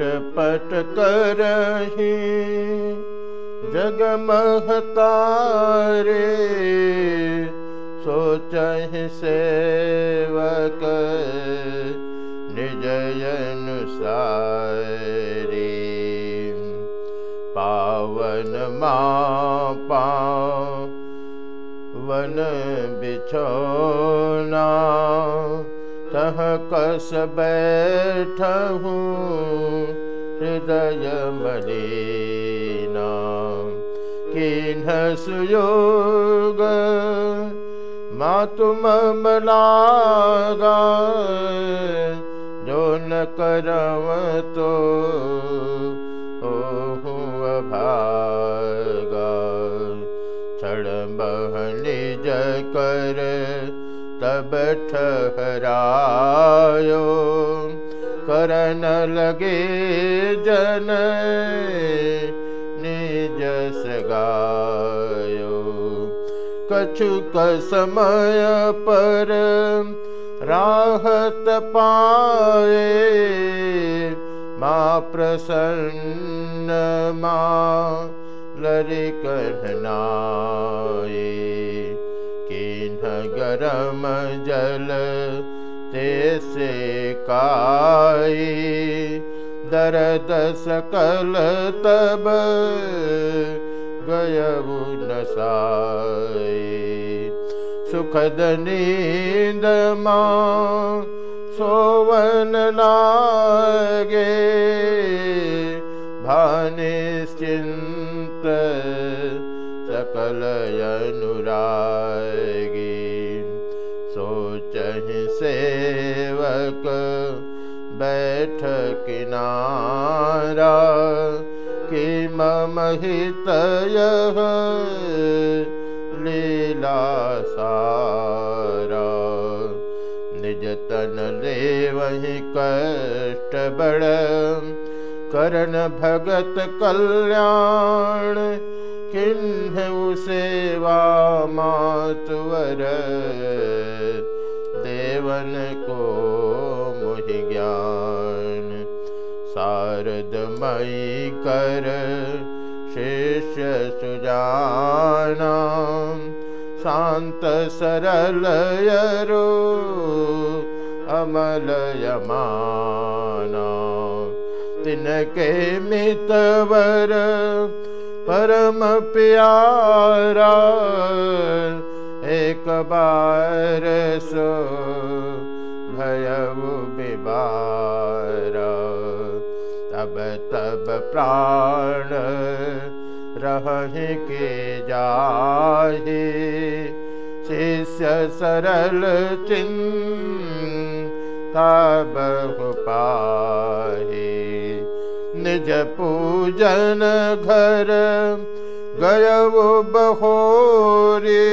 झटपट करही जगमहतारे सोचहि सेवक निजयनुसारी पावन मा पावन बिछोना तह कस बैठहूँ हृदय मलिना किन्ह सुयोग मातु मलागा जो न करव तो भागा क्षण निज कर तब ठहरायो करन लगे जन निज सगायो कछुक समय पर राहत पाए, मा प्रसन्न मा लरि गरम जल से काई दर्द सकल तब गयऊ नसाई सुखद नींद माँ सोवन लागे भानिश्चिन्त सकल अनुरागी बैठ किनारा, कि मम हितयः लीला सारा। निज तन ले वही कष्ट बड़, करण भगत कल्याण, किन्ह सेवा मातवर देवन को मुहि ज्ञान शारदमयी कर शिष्य सुजाना शान्त सरलयरो अमलयमाना तिनके मितवर परम प्यारा। एक बार सो भयउ विबार तब प्राण रहि के जाहि। शिष्य सरल चिन्ता बहु पाहि। निज पूजन घर गयवो बहोरी।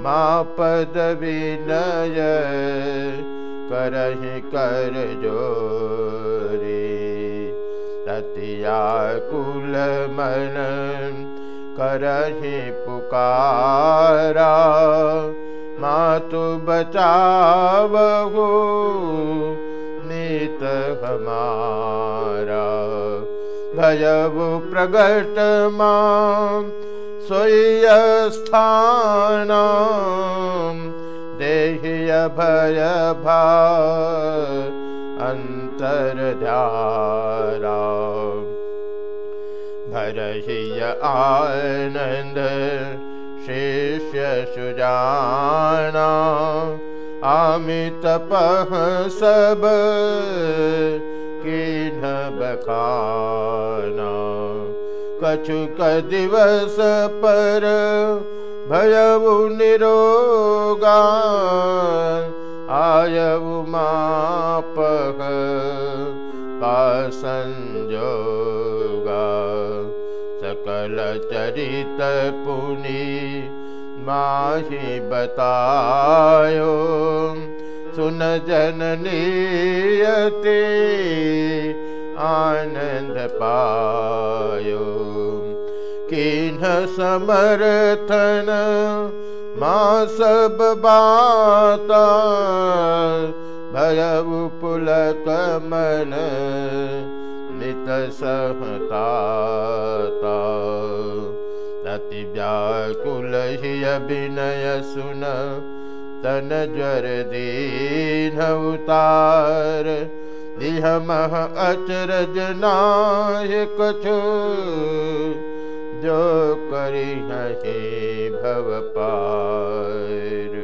मा पद विनय करहि कर जोरी ततिया कुल मन करहि पुकारा मातु बचावहो नीत हमारा। भयवु प्रगट मां स्वयस्थान देहिय भय भा अन्तर्धारा भरहिय आनन्द शिष्य सुजाना। आमितपः सब किन बखाना। कछुक दिवस पर भयउ निरोगा आयउ मापह पासंजोगा सकल चरित पुनि माहि बतायो। सुन जननीयते आनन्द पायो। किन् समर्थन मा सब बाता मन नित सहता अति व्याकुल हिय विनय सुन तन ज्वर दीन उतार। दिह मह अचरज नाय कछु जो करी हे पार